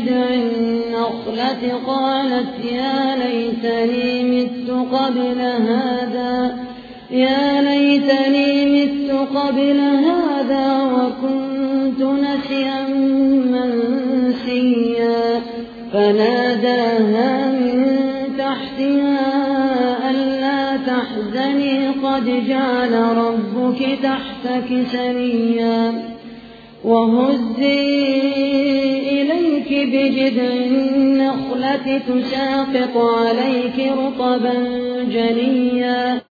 جذع النخلة قالت يا ليتني مت قبل هذا يا ليتني مت قبل هذا وكنت نسيا منسيا. فناداها من تحتها ألا تحزني قد جعل ربك تحتك سريا. وهزي بجذع النخلة تساقط عليك رطبا جنيا.